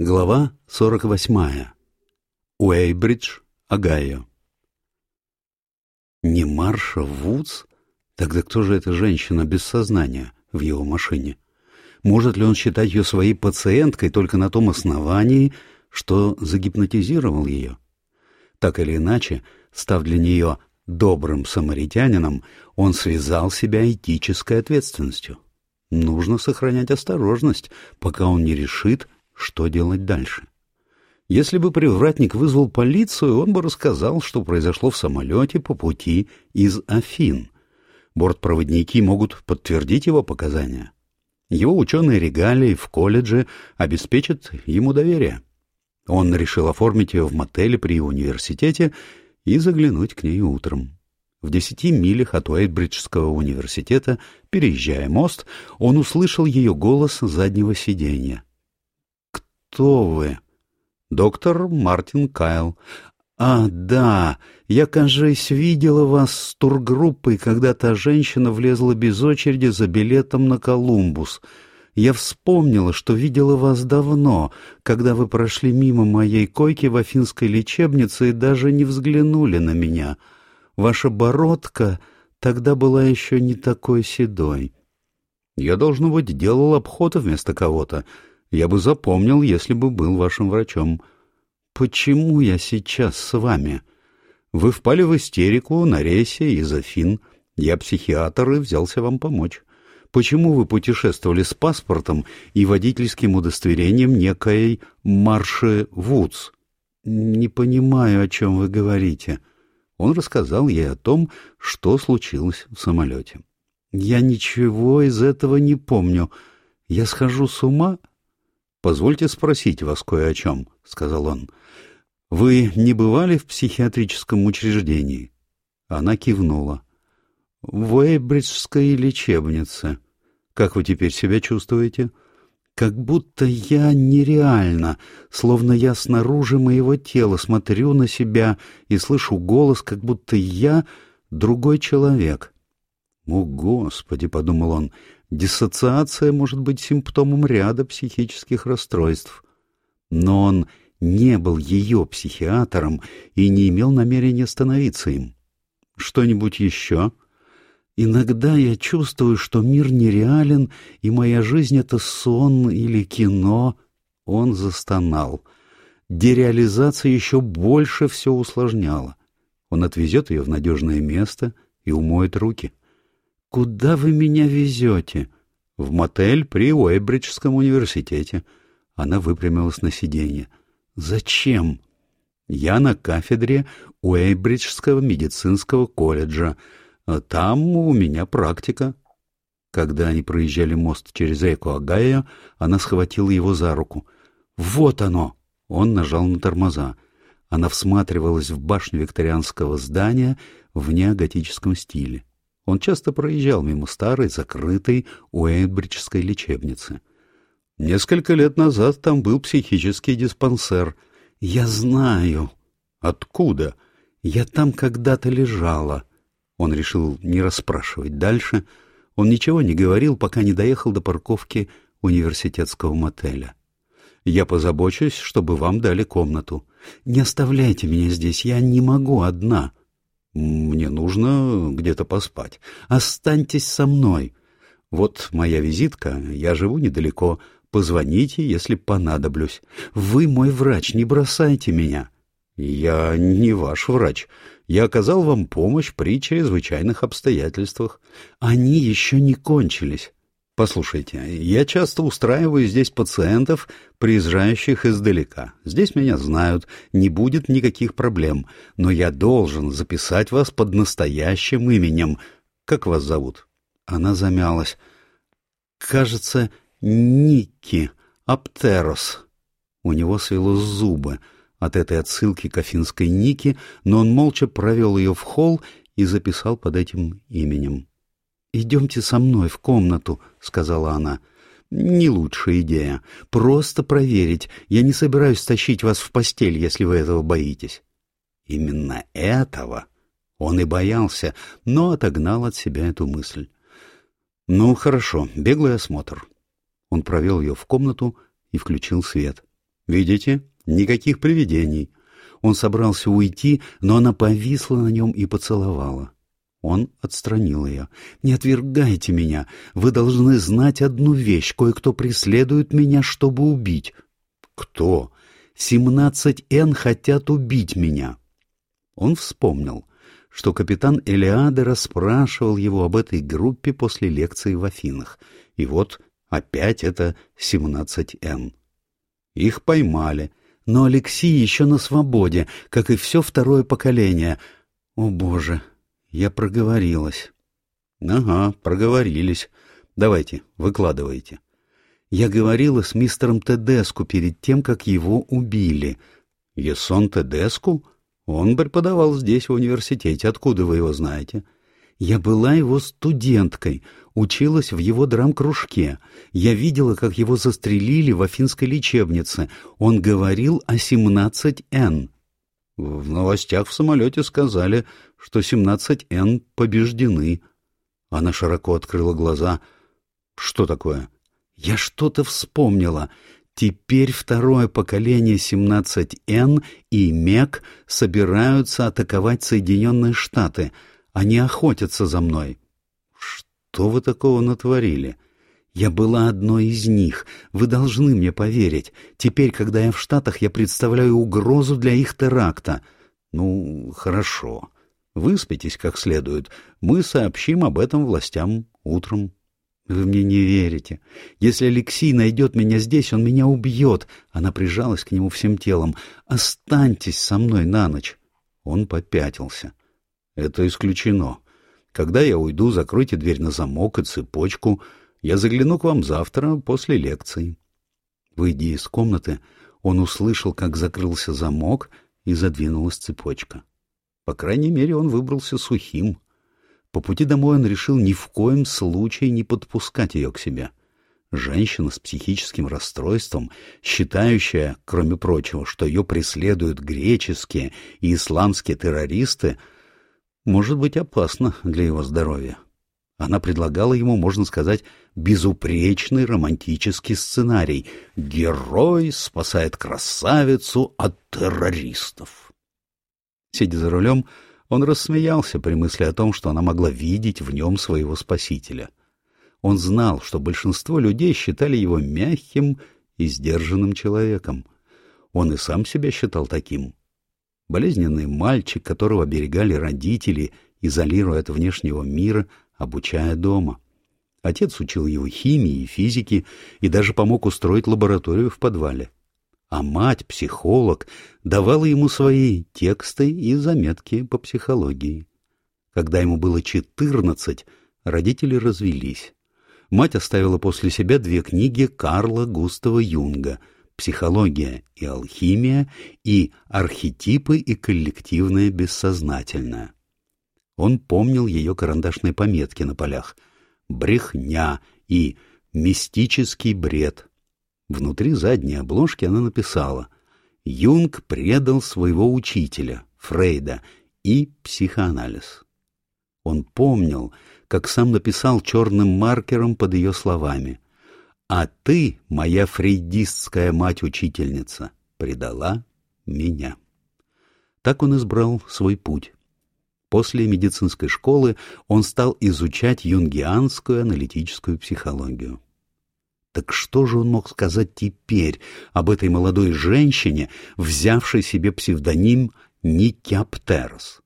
Глава 48. Уэйбридж, Огайо. Не Марша Вудс? Тогда кто же эта женщина без сознания в его машине? Может ли он считать ее своей пациенткой только на том основании, что загипнотизировал ее? Так или иначе, став для нее добрым самаритянином, он связал себя этической ответственностью. Нужно сохранять осторожность, пока он не решит, что делать дальше. Если бы привратник вызвал полицию, он бы рассказал, что произошло в самолете по пути из Афин. Бортпроводники могут подтвердить его показания. Его ученые регалии в колледже обеспечат ему доверие. Он решил оформить ее в мотеле при университете и заглянуть к ней утром. В десяти милях от Уэйтбриджского университета, переезжая мост, он услышал ее голос заднего сиденья кто вы?» «Доктор Мартин Кайл». «А, да, я, кажется, видела вас с тургруппой, когда та женщина влезла без очереди за билетом на Колумбус. Я вспомнила, что видела вас давно, когда вы прошли мимо моей койки в афинской лечебнице и даже не взглянули на меня. Ваша бородка тогда была еще не такой седой». «Я, должно быть, делал обход вместо кого-то». Я бы запомнил, если бы был вашим врачом. Почему я сейчас с вами? Вы впали в истерику на рейсе из Афин. Я психиатр и взялся вам помочь. Почему вы путешествовали с паспортом и водительским удостоверением некой Марши Вудс? Не понимаю, о чем вы говорите. Он рассказал ей о том, что случилось в самолете. Я ничего из этого не помню. Я схожу с ума «Позвольте спросить вас кое о чем», — сказал он. «Вы не бывали в психиатрическом учреждении?» Она кивнула. «В Эйбриджской лечебнице. Как вы теперь себя чувствуете?» «Как будто я нереально, словно я снаружи моего тела смотрю на себя и слышу голос, как будто я другой человек». «О, Господи!» — подумал он. «Диссоциация может быть симптомом ряда психических расстройств». Но он не был ее психиатром и не имел намерения становиться им. «Что-нибудь еще?» Иногда я чувствую, что мир нереален, и моя жизнь — это сон или кино. Он застонал. Дереализация еще больше все усложняла. Он отвезет ее в надежное место и умоет руки. «Куда вы меня везете?» «В мотель при Уэйбриджском университете». Она выпрямилась на сиденье. «Зачем?» «Я на кафедре Уэйбриджского медицинского колледжа. Там у меня практика». Когда они проезжали мост через реку Агая, она схватила его за руку. «Вот оно!» Он нажал на тормоза. Она всматривалась в башню викторианского здания в неоготическом стиле. Он часто проезжал мимо старой, закрытой Уэйбриджской лечебницы. Несколько лет назад там был психический диспансер. Я знаю. Откуда? Я там когда-то лежала. Он решил не расспрашивать дальше. Он ничего не говорил, пока не доехал до парковки университетского мотеля. Я позабочусь, чтобы вам дали комнату. Не оставляйте меня здесь, я не могу одна. Мне нужно где-то поспать. Останьтесь со мной. Вот моя визитка, я живу недалеко. Позвоните, если понадоблюсь. Вы мой врач, не бросайте меня. Я не ваш врач. Я оказал вам помощь при чрезвычайных обстоятельствах. Они еще не кончились. Послушайте, я часто устраиваю здесь пациентов, приезжающих издалека. Здесь меня знают, не будет никаких проблем, но я должен записать вас под настоящим именем. Как вас зовут? Она замялась. Кажется, Никки Аптерос. У него свело зубы от этой отсылки к афинской Нике, но он молча провел ее в холл и записал под этим именем. «Идемте со мной в комнату», — сказала она. «Не лучшая идея. Просто проверить. Я не собираюсь тащить вас в постель, если вы этого боитесь». Именно этого он и боялся, но отогнал от себя эту мысль. «Ну, хорошо, беглый осмотр». Он провел ее в комнату и включил свет. Видите, никаких привидений. Он собрался уйти, но она повисла на нем и поцеловала. Он отстранил ее. «Не отвергайте меня. Вы должны знать одну вещь. Кое-кто преследует меня, чтобы убить». «Кто?» «Семнадцать Н хотят убить меня». Он вспомнил, что капитан Элиада расспрашивал его об этой группе после лекции в Афинах. И вот опять это семнадцать Н. Их поймали, но Алексей еще на свободе, как и все второе поколение. О, Боже, я проговорилась. Ага, проговорились. Давайте, выкладывайте. Я говорила с мистером Тедеску перед тем, как его убили. Есон Тедеску? Он преподавал здесь, в университете. Откуда вы его знаете? Я была его студенткой, училась в его драм-кружке. Я видела, как его застрелили в афинской лечебнице. Он говорил о 17Н. В новостях в самолете сказали, что 17Н побеждены. Она широко открыла глаза. Что такое? Я что-то вспомнила. Теперь второе поколение 17Н и МЕК собираются атаковать Соединенные Штаты. Они охотятся за мной. Что вы такого натворили? Я была одной из них. Вы должны мне поверить. Теперь, когда я в Штатах, я представляю угрозу для их теракта. Ну, хорошо. Выспитесь как следует. Мы сообщим об этом властям утром. Вы мне не верите. Если Алексей найдет меня здесь, он меня убьет. Она прижалась к нему всем телом. Останьтесь со мной на ночь. Он попятился. Это исключено. Когда я уйду, закройте дверь на замок и цепочку. Я загляну к вам завтра после лекции. Выйдя из комнаты, он услышал, как закрылся замок и задвинулась цепочка. По крайней мере, он выбрался сухим. По пути домой он решил ни в коем случае не подпускать ее к себе. Женщина с психическим расстройством, считающая, кроме прочего, что ее преследуют греческие и исламские террористы, может быть опасна для его здоровья. Она предлагала ему, можно сказать, безупречный романтический сценарий. Герой спасает красавицу от террористов. Сидя за рулем, он рассмеялся при мысли о том, что она могла видеть в нем своего спасителя. Он знал, что большинство людей считали его мягким и сдержанным человеком. Он и сам себя считал таким. Болезненный мальчик, которого оберегали родители, изолируя от внешнего мира, обучая дома. Отец учил его химии и физике и даже помог устроить лабораторию в подвале а мать, психолог, давала ему свои тексты и заметки по психологии. Когда ему было четырнадцать, родители развелись. Мать оставила после себя две книги Карла Густава Юнга «Психология и алхимия» и «Архетипы и коллективное бессознательное». Он помнил ее карандашные пометки на полях «брехня» и «мистический бред», Внутри задней обложки она написала «Юнг предал своего учителя, Фрейда, и психоанализ». Он помнил, как сам написал черным маркером под ее словами «А ты, моя фрейдистская мать-учительница, предала меня». Так он избрал свой путь. После медицинской школы он стал изучать юнгианскую аналитическую психологию. Так что же он мог сказать теперь об этой молодой женщине, взявшей себе псевдоним Никиаптерос?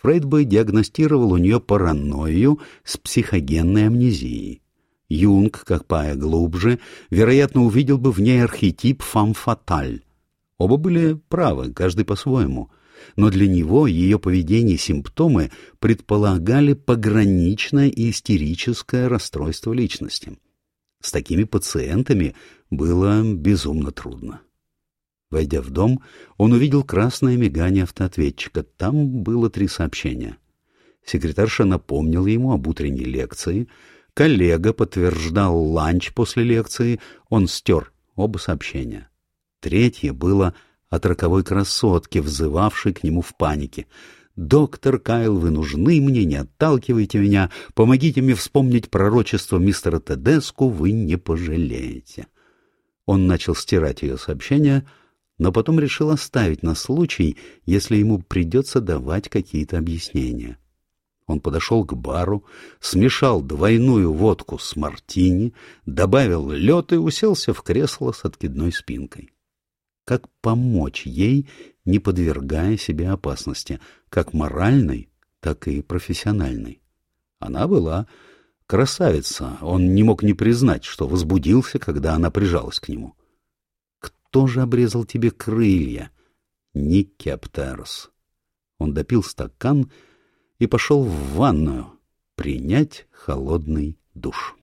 Фрейд бы диагностировал у нее паранойю с психогенной амнезией. Юнг, как пая глубже, вероятно, увидел бы в ней архетип фам-фаталь. Оба были правы, каждый по-своему. Но для него ее поведение и симптомы предполагали пограничное и истерическое расстройство личности. С такими пациентами было безумно трудно. Войдя в дом, он увидел красное мигание автоответчика. Там было три сообщения. Секретарша напомнила ему об утренней лекции. Коллега подтверждал ланч после лекции. Он стер оба сообщения. Третье было от роковой красотки, взывавшей к нему в панике. «Доктор Кайл, вы нужны мне, не отталкивайте меня, помогите мне вспомнить пророчество мистера Тедеску, вы не пожалеете». Он начал стирать ее сообщения, но потом решил оставить на случай, если ему придется давать какие-то объяснения. Он подошел к бару, смешал двойную водку с мартини, добавил лед и уселся в кресло с откидной спинкой. Как помочь ей, не подвергая себе опасности, как моральной, так и профессиональной? Она была красавица, он не мог не признать, что возбудился, когда она прижалась к нему. Кто же обрезал тебе крылья? Ника Аптерос. Он допил стакан и пошел в ванную принять холодный душ.